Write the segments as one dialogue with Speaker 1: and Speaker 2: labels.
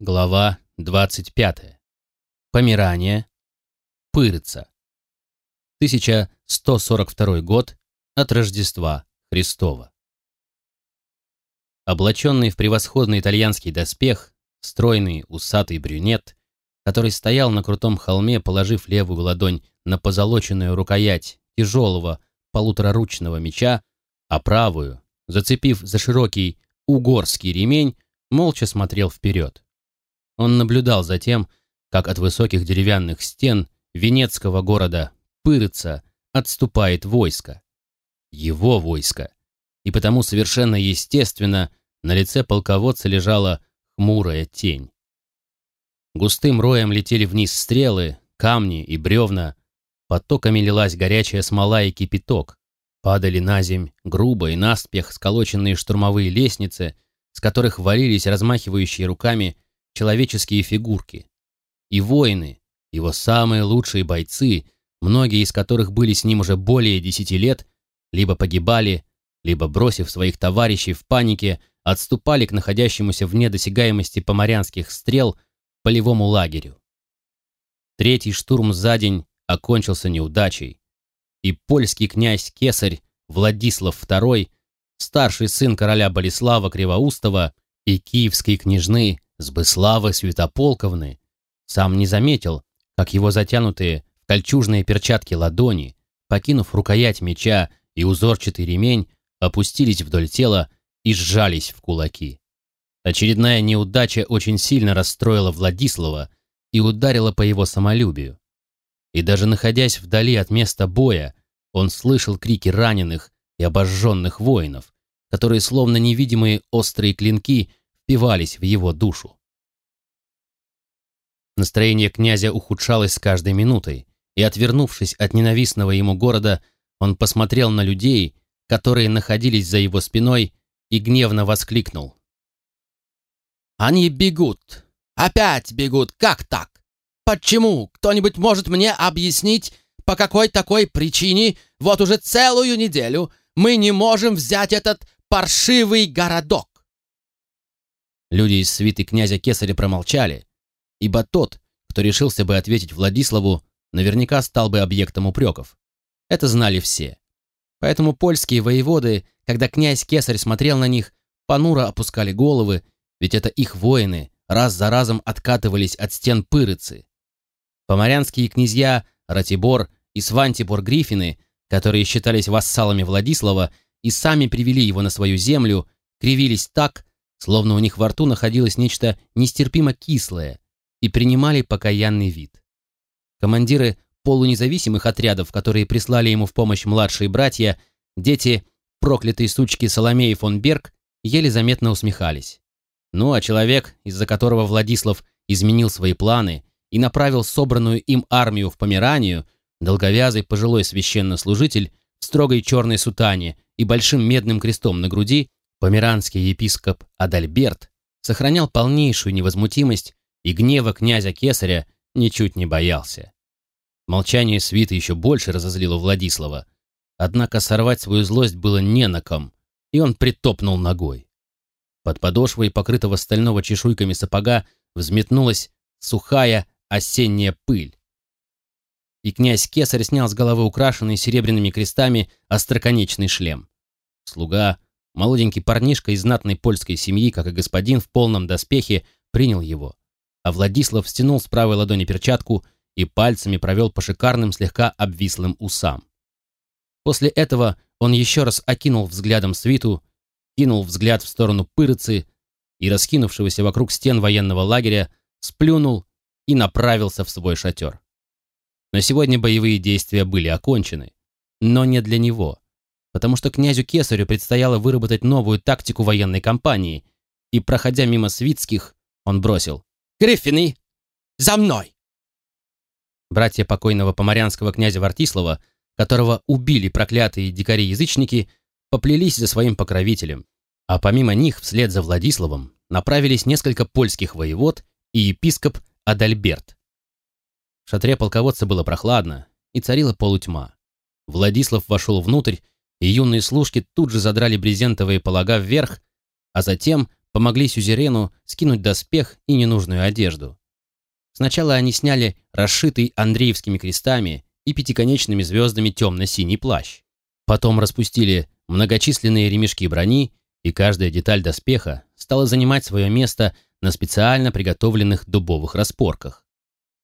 Speaker 1: Глава 25. Помирание. Пырыца. 1142 год от Рождества Христова. Облаченный в превосходный итальянский доспех, стройный усатый брюнет, который стоял на крутом холме, положив левую ладонь на позолоченную рукоять тяжелого полутораручного меча, а правую, зацепив за широкий угорский ремень, молча смотрел вперед. Он наблюдал за тем, как от высоких деревянных стен венецкого города Пырыца отступает войско. Его войско. И потому совершенно естественно на лице полководца лежала хмурая тень. Густым роем летели вниз стрелы, камни и бревна, потоками лилась горячая смола и кипяток, падали на земь грубо и наспех сколоченные штурмовые лестницы, с которых валились размахивающие руками человеческие фигурки. И воины, его самые лучшие бойцы, многие из которых были с ним уже более десяти лет, либо погибали, либо, бросив своих товарищей в панике, отступали к находящемуся вне досягаемости поморянских стрел полевому лагерю. Третий штурм за день окончился неудачей, и польский князь Кесарь Владислав II, старший сын короля Болеслава Кривоустова и киевской княжны Сбыславы Святополковны, сам не заметил, как его затянутые в кольчужные перчатки ладони, покинув рукоять меча и узорчатый ремень, опустились вдоль тела и сжались в кулаки. Очередная неудача очень сильно расстроила Владислава и ударила по его самолюбию. И даже находясь вдали от места боя, он слышал крики раненых и обожженных воинов, которые словно невидимые острые клинки впивались в его душу. Настроение князя ухудшалось с каждой минутой, и, отвернувшись от ненавистного ему города, он посмотрел на людей, которые находились за его спиной, и гневно воскликнул. «Они бегут! Опять бегут! Как так? Почему? Кто-нибудь может мне объяснить, по какой такой причине вот уже целую неделю мы не можем взять этот паршивый городок?» Люди из свиты князя Кесаря промолчали, ибо тот, кто решился бы ответить Владиславу, наверняка стал бы объектом упреков. Это знали все. Поэтому польские воеводы, когда князь Кесарь смотрел на них, понуро опускали головы, ведь это их воины раз за разом откатывались от стен Пырыцы. Поморянские князья Ратибор и Свантибор Гриффины, которые считались вассалами Владислава и сами привели его на свою землю, кривились так, словно у них во рту находилось нечто нестерпимо кислое, и принимали покаянный вид. Командиры полунезависимых отрядов, которые прислали ему в помощь младшие братья, дети проклятой сучки Соломеи фон Берг, еле заметно усмехались. Ну а человек, из-за которого Владислав изменил свои планы и направил собранную им армию в Померанию, долговязый пожилой священнослужитель в строгой черной сутане и большим медным крестом на груди, Померанский епископ Адальберт сохранял полнейшую невозмутимость и гнева князя Кесаря ничуть не боялся. Молчание свиты еще больше разозлило Владислава, однако сорвать свою злость было не на ком, и он притопнул ногой. Под подошвой покрытого стального чешуйками сапога взметнулась сухая осенняя пыль. И князь Кесарь снял с головы украшенный серебряными крестами остроконечный шлем. Слуга Молоденький парнишка из знатной польской семьи, как и господин в полном доспехе, принял его. А Владислав стянул с правой ладони перчатку и пальцами провел по шикарным слегка обвислым усам. После этого он еще раз окинул взглядом свиту, кинул взгляд в сторону пырыцы и, раскинувшегося вокруг стен военного лагеря, сплюнул и направился в свой шатер. На сегодня боевые действия были окончены, но не для него потому что князю Кесарю предстояло выработать новую тактику военной кампании, и, проходя мимо Свитских, он бросил «Гриффины, за мной!» Братья покойного поморянского князя Вартислава, которого убили проклятые дикари-язычники, поплелись за своим покровителем, а помимо них вслед за Владиславом направились несколько польских воевод и епископ Адальберт. В шатре полководца было прохладно, и царила полутьма. Владислав вошел внутрь и юные служки тут же задрали брезентовые полога вверх, а затем помогли сюзерену скинуть доспех и ненужную одежду. Сначала они сняли расшитый Андреевскими крестами и пятиконечными звездами темно-синий плащ. Потом распустили многочисленные ремешки брони, и каждая деталь доспеха стала занимать свое место на специально приготовленных дубовых распорках.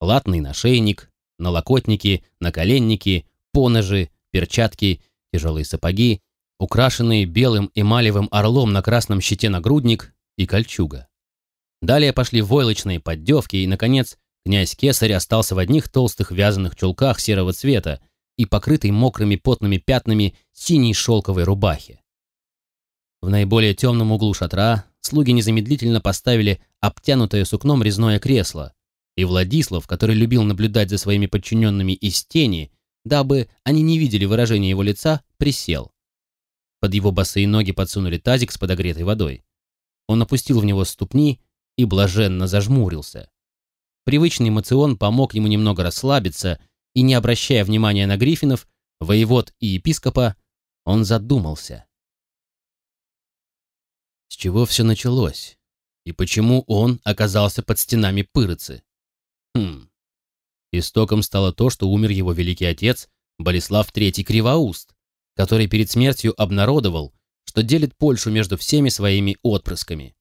Speaker 1: Латный нашейник, налокотники, наколенники, поножи, перчатки, тяжелые сапоги, украшенные белым эмалевым орлом на красном щите нагрудник и кольчуга. Далее пошли войлочные поддевки, и, наконец, князь Кесарь остался в одних толстых вязаных чулках серого цвета и покрытой мокрыми потными пятнами синей шелковой рубахе. В наиболее темном углу шатра слуги незамедлительно поставили обтянутое сукном резное кресло, и Владислав, который любил наблюдать за своими подчиненными из тени, дабы они не видели выражения его лица, присел. Под его босые ноги подсунули тазик с подогретой водой. Он опустил в него ступни и блаженно зажмурился. Привычный мацион помог ему немного расслабиться, и, не обращая внимания на гриффинов, воевод и епископа, он задумался. С чего все началось? И почему он оказался под стенами Пырыцы? Хм. Истоком стало то, что умер его великий отец, Болеслав III Кривоуст, который перед смертью обнародовал, что делит Польшу между всеми своими отпрысками.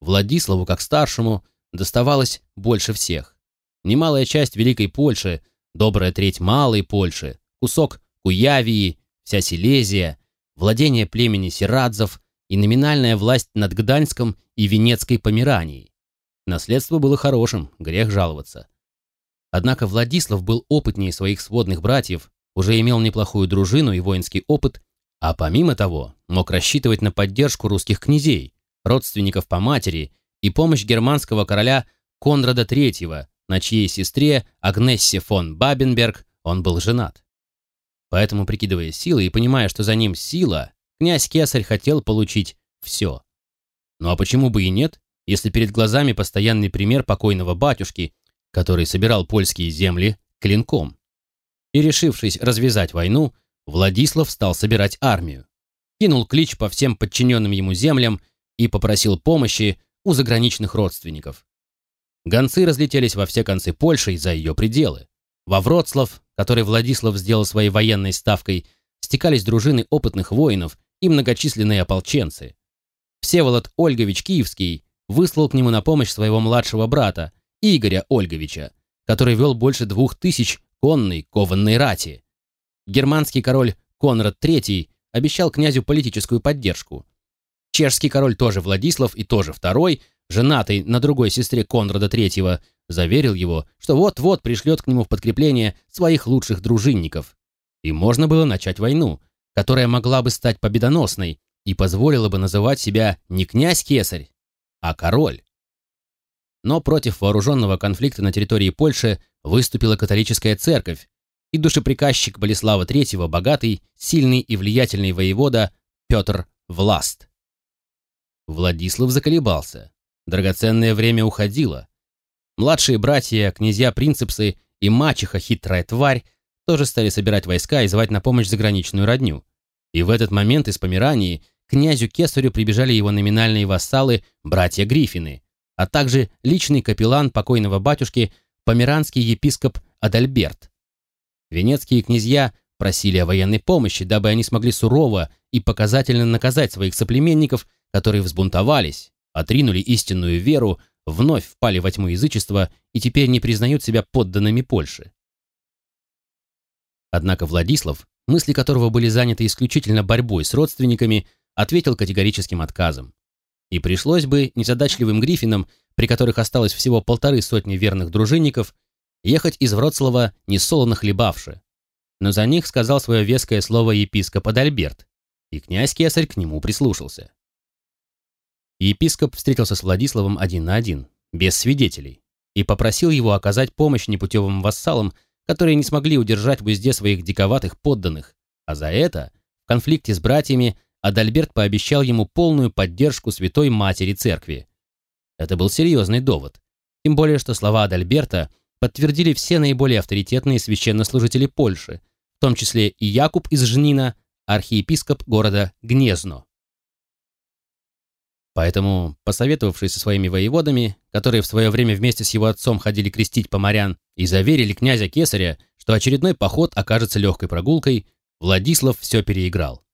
Speaker 1: Владиславу, как старшему, доставалось больше всех. Немалая часть Великой Польши, добрая треть Малой Польши, кусок Куявии, вся Силезия, владение племени Сирадзов и номинальная власть над Гданьском и Венецкой Померанией. Наследство было хорошим, грех жаловаться. Однако Владислав был опытнее своих сводных братьев, уже имел неплохую дружину и воинский опыт, а помимо того мог рассчитывать на поддержку русских князей, родственников по матери и помощь германского короля Конрада III, на чьей сестре Агнессе фон Бабенберг он был женат. Поэтому, прикидывая силы и понимая, что за ним сила, князь Кесарь хотел получить все. Ну а почему бы и нет, если перед глазами постоянный пример покойного батюшки, который собирал польские земли клинком? И решившись развязать войну, Владислав стал собирать армию. Кинул клич по всем подчиненным ему землям и попросил помощи у заграничных родственников. Гонцы разлетелись во все концы Польши и за ее пределы. Во Вроцлав, который Владислав сделал своей военной ставкой, стекались дружины опытных воинов и многочисленные ополченцы. Всеволод Ольгович Киевский выслал к нему на помощь своего младшего брата, Игоря Ольговича, который вел больше двух тысяч конной кованной рати. Германский король Конрад III обещал князю политическую поддержку. Чешский король тоже Владислав и тоже второй, женатый на другой сестре Конрада III, заверил его, что вот-вот пришлет к нему в подкрепление своих лучших дружинников. И можно было начать войну, которая могла бы стать победоносной и позволила бы называть себя не князь-кесарь, а король. Но против вооруженного конфликта на территории Польши выступила католическая церковь, и душеприказчик Болеслава III, богатый, сильный и влиятельный воевода Петр Власт. Владислав заколебался. Драгоценное время уходило. Младшие братья, князья-принцепсы и мачеха хитрая тварь тоже стали собирать войска и звать на помощь заграничную родню. И в этот момент из Померании князю Кесарю прибежали его номинальные вассалы, братья Гриффины, а также личный капеллан покойного батюшки, померанский епископ Адальберт. Венецкие князья просили о военной помощи, дабы они смогли сурово и показательно наказать своих соплеменников, которые взбунтовались, отринули истинную веру, вновь впали во тьму язычества и теперь не признают себя подданными Польши. Однако Владислав, мысли которого были заняты исключительно борьбой с родственниками, ответил категорическим отказом. И пришлось бы незадачливым гриффинам, при которых осталось всего полторы сотни верных дружинников, ехать из Вроцлава несолоно хлебавши. Но за них сказал свое веское слово епископ Адальберт, и князь Кесарь к нему прислушался. Епископ встретился с Владиславом один на один, без свидетелей, и попросил его оказать помощь непутевым вассалам, которые не смогли удержать в узде своих диковатых подданных, а за это, в конфликте с братьями, Адальберт пообещал ему полную поддержку Святой Матери Церкви. Это был серьезный довод, тем более что слова Адальберта подтвердили все наиболее авторитетные священнослужители Польши, в том числе и Якуб из Жнина, архиепископ города Гнезно. Поэтому, посоветовавшись со своими воеводами, которые в свое время вместе с его отцом ходили крестить поморян и заверили князя Кесаря, что очередной поход окажется легкой прогулкой, Владислав все переиграл.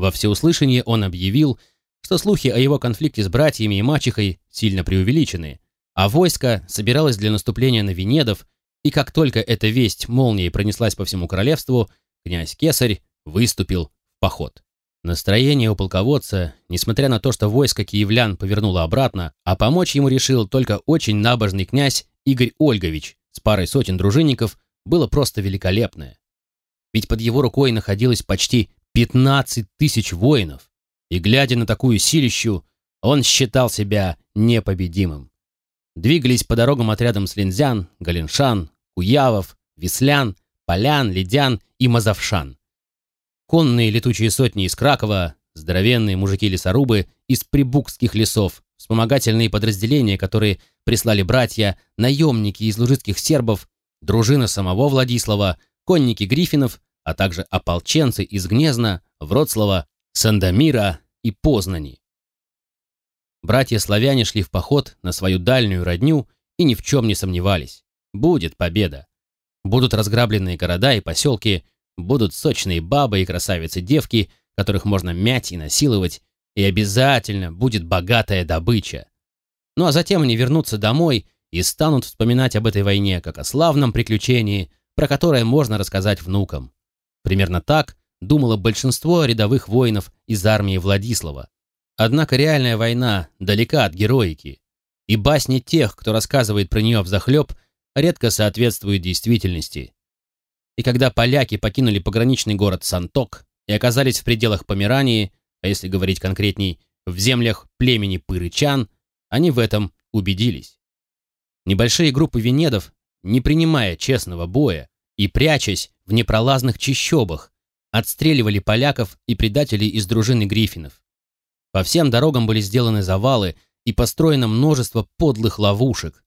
Speaker 1: Во всеуслышание он объявил, что слухи о его конфликте с братьями и мачехой сильно преувеличены, а войско собиралось для наступления на Венедов, и как только эта весть молнией пронеслась по всему королевству, князь Кесарь выступил в поход. Настроение у полководца, несмотря на то, что войско киевлян повернуло обратно, а помочь ему решил только очень набожный князь Игорь Ольгович с парой сотен дружинников, было просто великолепное. Ведь под его рукой находилось почти 15 тысяч воинов, и, глядя на такую силищу, он считал себя непобедимым. Двигались по дорогам отрядом слинзян, галиншан, куявов, веслян, полян, ледян и мазовшан. Конные летучие сотни из Кракова, здоровенные мужики-лесорубы из прибукских лесов, вспомогательные подразделения, которые прислали братья, наемники из лужицких сербов, дружина самого Владислава, конники Гриффинов, а также ополченцы из Гнезна, Вроцлава, Сандомира и Познани. Братья-славяне шли в поход на свою дальнюю родню и ни в чем не сомневались. Будет победа. Будут разграбленные города и поселки, Будут сочные бабы и красавицы-девки, которых можно мять и насиловать, и обязательно будет богатая добыча. Ну а затем они вернутся домой и станут вспоминать об этой войне как о славном приключении, про которое можно рассказать внукам. Примерно так думало большинство рядовых воинов из армии Владислава. Однако реальная война далека от героики, и басни тех, кто рассказывает про нее взахлеб, редко соответствуют действительности. И когда поляки покинули пограничный город Санток и оказались в пределах Померании, а если говорить конкретней, в землях племени Пырычан, они в этом убедились. Небольшие группы венедов, не принимая честного боя и прячась в непролазных чащобах, отстреливали поляков и предателей из дружины гриффинов. По всем дорогам были сделаны завалы и построено множество подлых ловушек.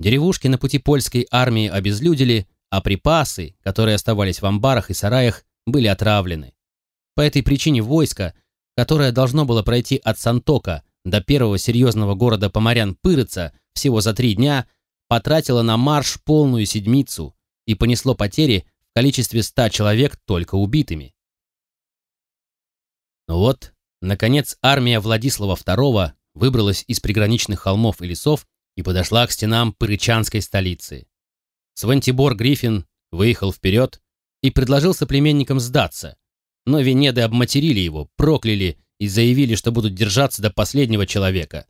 Speaker 1: Деревушки на пути польской армии обезлюдили, а припасы, которые оставались в амбарах и сараях, были отравлены. По этой причине войско, которое должно было пройти от Сантока до первого серьезного города Поморян Пырыца всего за три дня, потратило на марш полную седмицу и понесло потери в количестве ста человек только убитыми. Ну вот, наконец, армия Владислава II выбралась из приграничных холмов и лесов и подошла к стенам пырычанской столицы. Свантибор Гриффин выехал вперед и предложил соплеменникам сдаться, но Венеды обматерили его, прокляли и заявили, что будут держаться до последнего человека.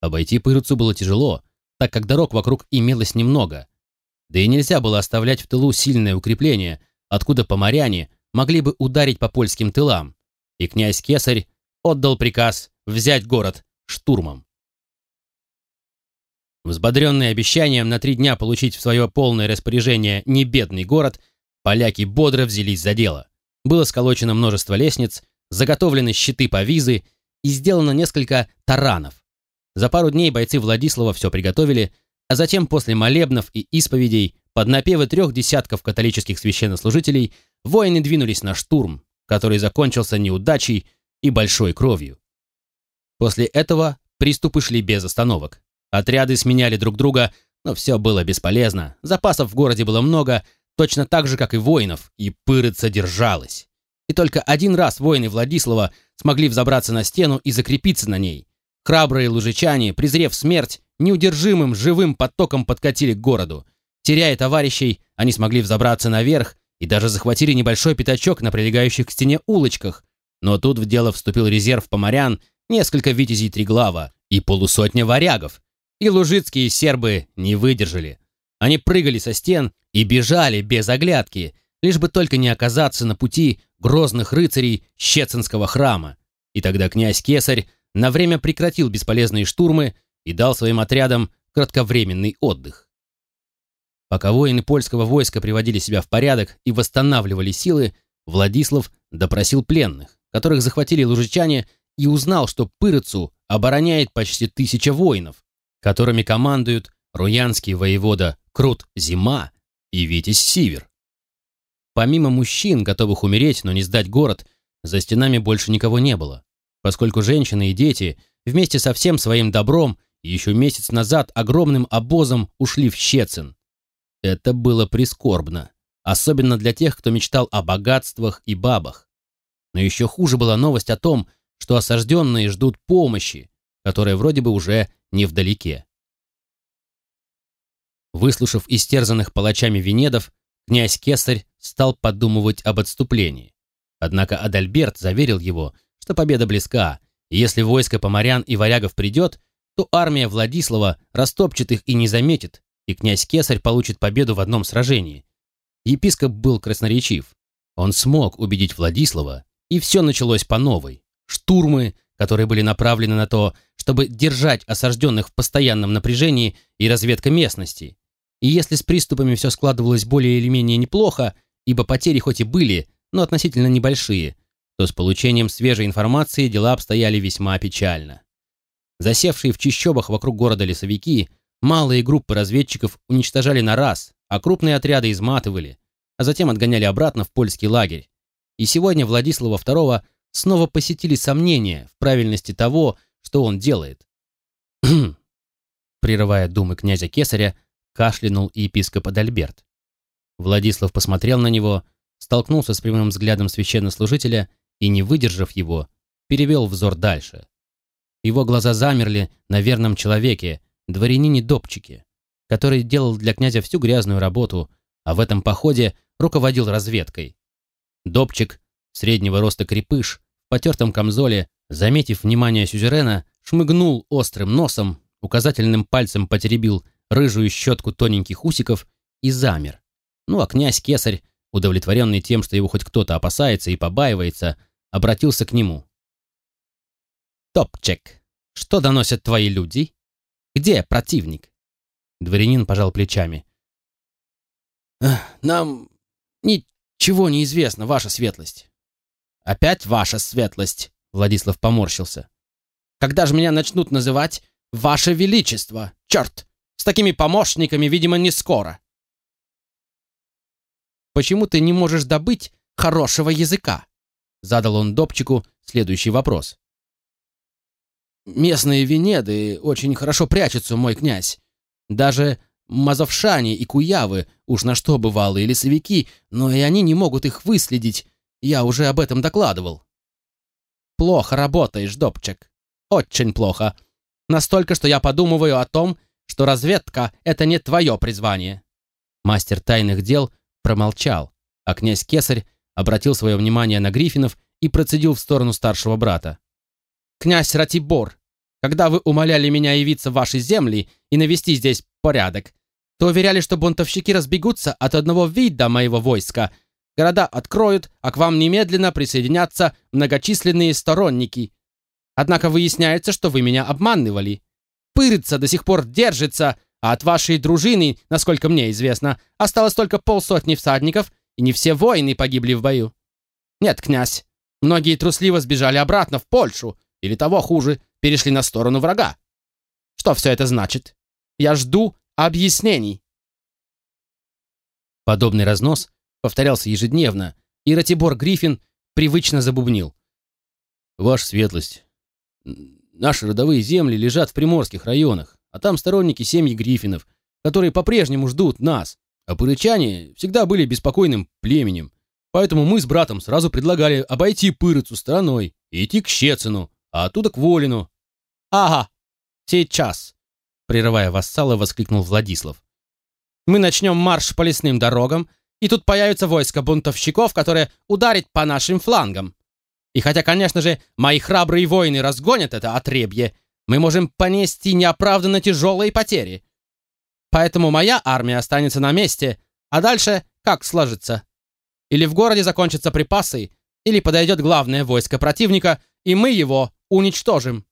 Speaker 1: Обойти Пырыцу было тяжело, так как дорог вокруг имелось немного. Да и нельзя было оставлять в тылу сильное укрепление, откуда поморяне могли бы ударить по польским тылам, и князь Кесарь отдал приказ взять город штурмом. Взбодренные обещанием на три дня получить в свое полное распоряжение небедный город, поляки бодро взялись за дело. Было сколочено множество лестниц, заготовлены щиты по визы и сделано несколько таранов. За пару дней бойцы Владислава все приготовили, а затем после молебнов и исповедей под напевы трех десятков католических священнослужителей воины двинулись на штурм, который закончился неудачей и большой кровью. После этого приступы шли без остановок. Отряды сменяли друг друга, но все было бесполезно. Запасов в городе было много, точно так же, как и воинов, и пырыца держалась. И только один раз воины Владислава смогли взобраться на стену и закрепиться на ней. Храбрые лужичане, презрев смерть, неудержимым живым потоком подкатили к городу. Теряя товарищей, они смогли взобраться наверх и даже захватили небольшой пятачок на прилегающих к стене улочках. Но тут в дело вступил резерв поморян, несколько витязей Триглава и полусотня варягов, и лужицкие сербы не выдержали. Они прыгали со стен и бежали без оглядки, лишь бы только не оказаться на пути грозных рыцарей Щецинского храма. И тогда князь Кесарь на время прекратил бесполезные штурмы и дал своим отрядам кратковременный отдых. Пока воины польского войска приводили себя в порядок и восстанавливали силы, Владислав допросил пленных, которых захватили лужичане, и узнал, что Пырыцу обороняет почти тысяча воинов, которыми командуют руянский воевода Крут Зима и Витязь Сивер. Помимо мужчин, готовых умереть, но не сдать город, за стенами больше никого не было, поскольку женщины и дети вместе со всем своим добром еще месяц назад огромным обозом ушли в Щецин. Это было прискорбно, особенно для тех, кто мечтал о богатствах и бабах. Но еще хуже была новость о том, что осажденные ждут помощи, которая вроде бы уже не вдалеке. Выслушав истерзанных палачами Венедов, князь Кесарь стал подумывать об отступлении. Однако Адальберт заверил его, что победа близка, и если войско поморян и варягов придет, то армия Владислава растопчет их и не заметит, и князь Кесарь получит победу в одном сражении. Епископ был красноречив. Он смог убедить Владислава, и все началось по новой. Штурмы, которые были направлены на то, чтобы держать осажденных в постоянном напряжении и разведка местности. И если с приступами все складывалось более или менее неплохо, ибо потери хоть и были, но относительно небольшие, то с получением свежей информации дела обстояли весьма печально. Засевшие в чищобах вокруг города лесовики, малые группы разведчиков уничтожали на раз, а крупные отряды изматывали, а затем отгоняли обратно в польский лагерь. И сегодня Владислава II снова посетили сомнения в правильности того, что он делает. Прерывая думы князя Кесаря, кашлянул и епископ Адальберт. Владислав посмотрел на него, столкнулся с прямым взглядом священнослужителя и, не выдержав его, перевел взор дальше. Его глаза замерли на верном человеке, дворянине-допчике, который делал для князя всю грязную работу, а в этом походе руководил разведкой. Допчик, среднего роста крепыш, в потертом камзоле, заметив внимание сюзерена, шмыгнул острым носом, указательным пальцем потеребил рыжую щетку тоненьких усиков и замер. Ну а князь Кесарь удовлетворенный тем, что его хоть кто-то опасается и побаивается, обратился к нему. «Топчек, что доносят твои люди? Где противник?» Дворянин пожал плечами. «Нам ничего не известно, ваша светлость». «Опять ваша светлость», — Владислав поморщился. «Когда же меня начнут называть «Ваше Величество»? Черт! С такими помощниками, видимо, не скоро». Почему ты не можешь добыть хорошего языка?» Задал он Добчику следующий вопрос. «Местные венеды очень хорошо прячутся, мой князь. Даже мазовшане и куявы, уж на что бывалые лесовики, но и они не могут их выследить. Я уже об этом докладывал». «Плохо работаешь, Добчик. Очень плохо. Настолько, что я подумываю о том, что разведка — это не твое призвание». Мастер тайных дел промолчал, а князь Кесарь обратил свое внимание на Гриффинов и процедил в сторону старшего брата. «Князь Ратибор, когда вы умоляли меня явиться в ваши земли и навести здесь порядок, то уверяли, что бунтовщики разбегутся от одного вида моего войска. Города откроют, а к вам немедленно присоединятся многочисленные сторонники. Однако выясняется, что вы меня обманывали. Пырыца до сих пор держится, а от вашей дружины, насколько мне известно, осталось только полсотни всадников, и не все воины погибли в бою. Нет, князь, многие трусливо сбежали обратно в Польшу, или того хуже, перешли на сторону врага. Что все это значит? Я жду объяснений. Подобный разнос повторялся ежедневно, и Ратибор Гриффин привычно забубнил. «Ваша светлость, наши родовые земли лежат в приморских районах а там сторонники семьи Гриффинов, которые по-прежнему ждут нас. А пырычане всегда были беспокойным племенем. Поэтому мы с братом сразу предлагали обойти Пырыцу стороной и идти к Щецину, а оттуда к Волину. «Ага, сейчас!» Прерывая вассала, воскликнул Владислав. «Мы начнем марш по лесным дорогам, и тут появится войско бунтовщиков, которое ударит по нашим флангам. И хотя, конечно же, мои храбрые воины разгонят это отребье, мы можем понести неоправданно тяжелые потери. Поэтому моя армия останется на месте, а дальше как сложится? Или в городе закончатся припасы, или подойдет главное войско противника, и мы его уничтожим.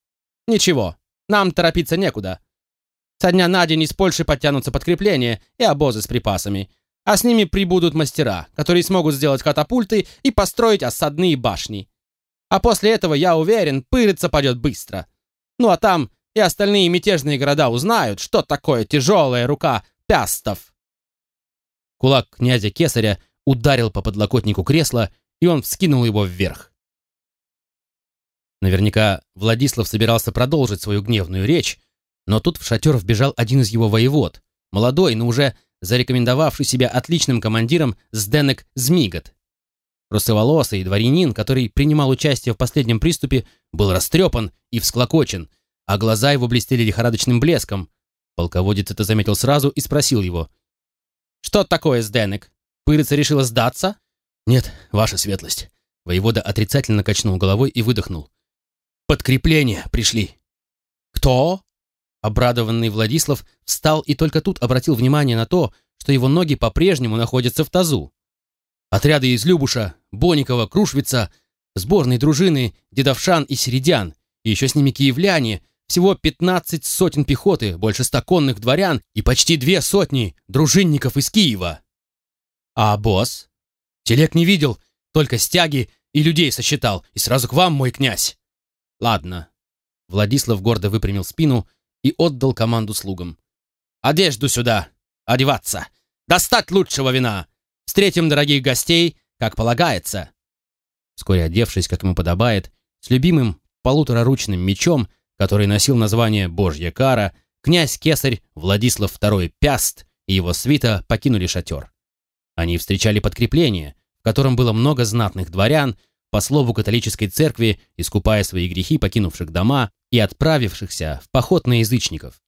Speaker 1: Ничего, нам торопиться некуда. Со дня на день из Польши подтянутся подкрепления и обозы с припасами, а с ними прибудут мастера, которые смогут сделать катапульты и построить осадные башни. А после этого, я уверен, пыриться пойдет быстро. Ну а там и остальные мятежные города узнают, что такое тяжелая рука пястов. Кулак князя Кесаря ударил по подлокотнику кресла, и он вскинул его вверх. Наверняка Владислав собирался продолжить свою гневную речь, но тут в шатер вбежал один из его воевод, молодой, но уже зарекомендовавший себя отличным командиром Сденек Змигот. Русоволосый дворянин, который принимал участие в последнем приступе, был растрепан и всклокочен, а глаза его блестели лихорадочным блеском. Полководец это заметил сразу и спросил его. «Что такое, Сденек? Пырыца решила сдаться?» «Нет, ваша светлость». Воевода отрицательно качнул головой и выдохнул. «Подкрепление пришли». «Кто?» Обрадованный Владислав встал и только тут обратил внимание на то, что его ноги по-прежнему находятся в тазу. Отряды из Любуша, Боникова, Крушвица, сборной дружины, Дедовшан и Середян, и еще с ними киевляне, всего 15 сотен пехоты, больше ста конных дворян и почти две сотни дружинников из Киева. А босс? Телег не видел, только стяги и людей сосчитал, и сразу к вам, мой князь. Ладно. Владислав гордо выпрямил спину и отдал команду слугам. «Одежду сюда! Одеваться! Достать лучшего вина! Встретим дорогих гостей, как полагается!» Вскоре одевшись, как ему подобает, с любимым полутораручным мечом, который носил название «Божья кара», князь Кесарь Владислав II Пяст и его свита покинули шатер. Они встречали подкрепление, в котором было много знатных дворян, по слову католической церкви, искупая свои грехи, покинувших дома и отправившихся в поход на язычников.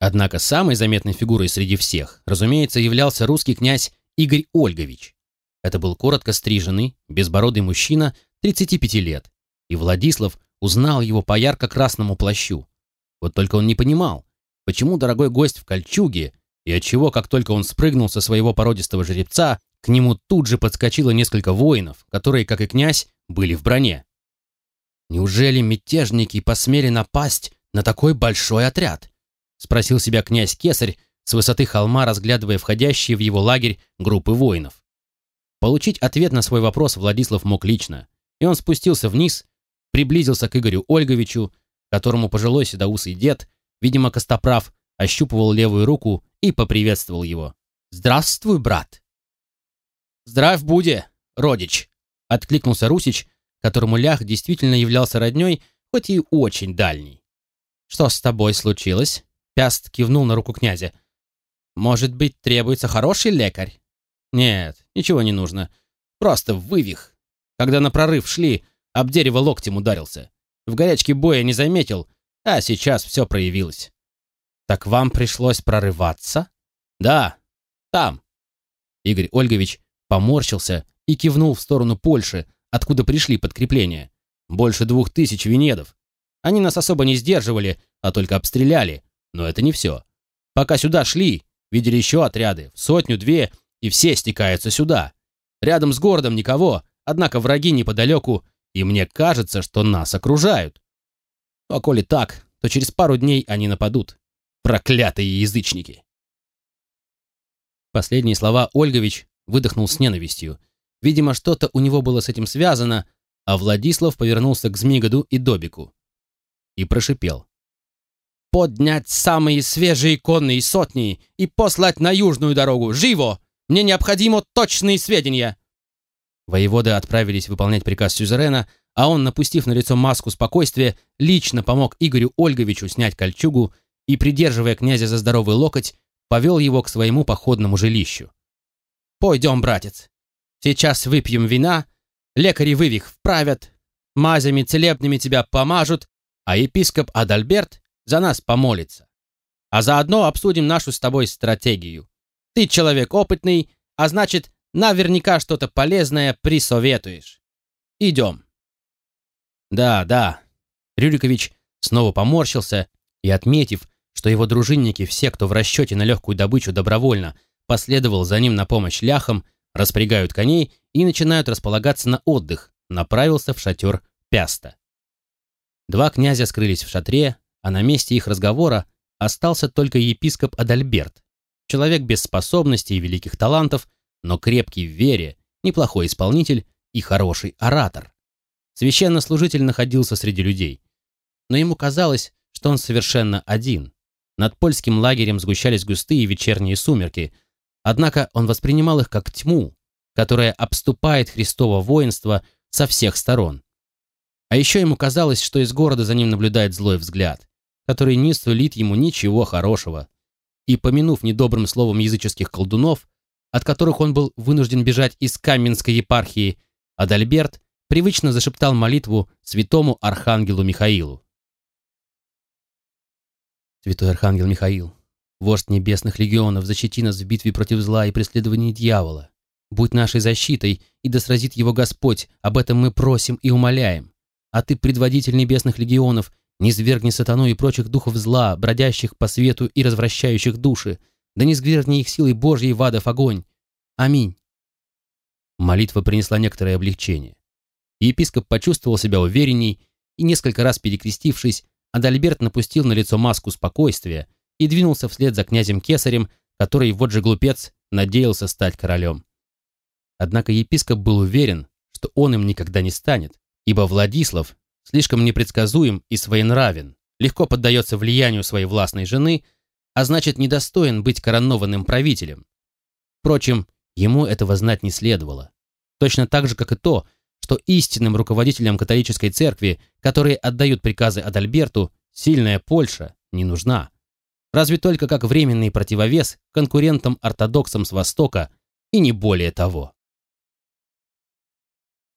Speaker 1: Однако самой заметной фигурой среди всех, разумеется, являлся русский князь Игорь Ольгович. Это был коротко стриженный, безбородый мужчина 35 лет, и Владислав узнал его по ярко-красному плащу. Вот только он не понимал, почему дорогой гость в кольчуге, и отчего, как только он спрыгнул со своего породистого жеребца, к нему тут же подскочило несколько воинов, которые, как и князь, были в броне. Неужели мятежники посмели напасть на такой большой отряд? Спросил себя князь Кесарь с высоты холма, разглядывая входящие в его лагерь группы воинов. Получить ответ на свой вопрос Владислав мог лично, и он спустился вниз, приблизился к Игорю Ольговичу, которому пожилой седоусый дед, видимо, костоправ, ощупывал левую руку и поприветствовал его. «Здравствуй, брат!» «Здравь буде, родич!» — откликнулся Русич, которому Лях действительно являлся роднёй, хоть и очень дальний. «Что с тобой случилось?» Пяст кивнул на руку князя. «Может быть, требуется хороший лекарь?» «Нет, ничего не нужно. Просто вывих. Когда на прорыв шли, об дерево локтем ударился. В горячке боя не заметил, а сейчас все проявилось». «Так вам пришлось прорываться?» «Да, там». Игорь Ольгович поморщился и кивнул в сторону Польши, откуда пришли подкрепления. Больше двух тысяч венедов. Они нас особо не сдерживали, а только обстреляли. Но это не все. Пока сюда шли, видели еще отряды, сотню-две, и все стекаются сюда. Рядом с городом никого, однако враги неподалеку, и мне кажется, что нас окружают. А коли так, то через пару дней они нападут. Проклятые язычники! Последние слова Ольгович выдохнул с ненавистью, Видимо, что-то у него было с этим связано, а Владислав повернулся к Змигоду и Добику и прошипел. «Поднять самые свежие конные сотни и послать на южную дорогу! Живо! Мне необходимо точные сведения!» Воеводы отправились выполнять приказ Сюзерена, а он, напустив на лицо маску спокойствия, лично помог Игорю Ольговичу снять кольчугу и, придерживая князя за здоровый локоть, повел его к своему походному жилищу. «Пойдем, братец, Сейчас выпьем вина, лекари вывих вправят, мазями целебными тебя помажут, а епископ Адальберт за нас помолится. А заодно обсудим нашу с тобой стратегию. Ты человек опытный, а значит, наверняка что-то полезное присоветуешь. Идем. Да, да. Рюрикович снова поморщился и, отметив, что его дружинники, все, кто в расчете на легкую добычу добровольно, последовал за ним на помощь ляхам, распрягают коней и начинают располагаться на отдых, направился в шатер Пяста. Два князя скрылись в шатре, а на месте их разговора остался только епископ Адальберт, человек без способностей и великих талантов, но крепкий в вере, неплохой исполнитель и хороший оратор. Священнослужитель находился среди людей, но ему казалось, что он совершенно один. Над польским лагерем сгущались густые вечерние сумерки – Однако он воспринимал их как тьму, которая обступает Христово воинство со всех сторон. А еще ему казалось, что из города за ним наблюдает злой взгляд, который не сулит ему ничего хорошего. И, помянув недобрым словом языческих колдунов, от которых он был вынужден бежать из Каменской епархии, Адальберт привычно зашептал молитву святому архангелу Михаилу. «Святой архангел Михаил, вождь небесных легионов, защити нас в битве против зла и преследований дьявола. Будь нашей защитой, и да сразит его Господь, об этом мы просим и умоляем. А ты, предводитель небесных легионов, не свергни сатану и прочих духов зла, бродящих по свету и развращающих души, да не сгверни их силой Божьей в адов огонь. Аминь. Молитва принесла некоторое облегчение. Епископ почувствовал себя уверенней и, несколько раз перекрестившись, Адальберт напустил на лицо маску спокойствия и двинулся вслед за князем Кесарем, который, вот же глупец, надеялся стать королем. Однако епископ был уверен, что он им никогда не станет, ибо Владислав слишком непредсказуем и своенравен, легко поддается влиянию своей властной жены, а значит, недостоин быть коронованным правителем. Впрочем, ему этого знать не следовало. Точно так же, как и то, что истинным руководителям католической церкви, которые отдают приказы Адальберту, сильная Польша не нужна. Разве только как временный противовес конкурентам-ортодоксам с Востока и не более того.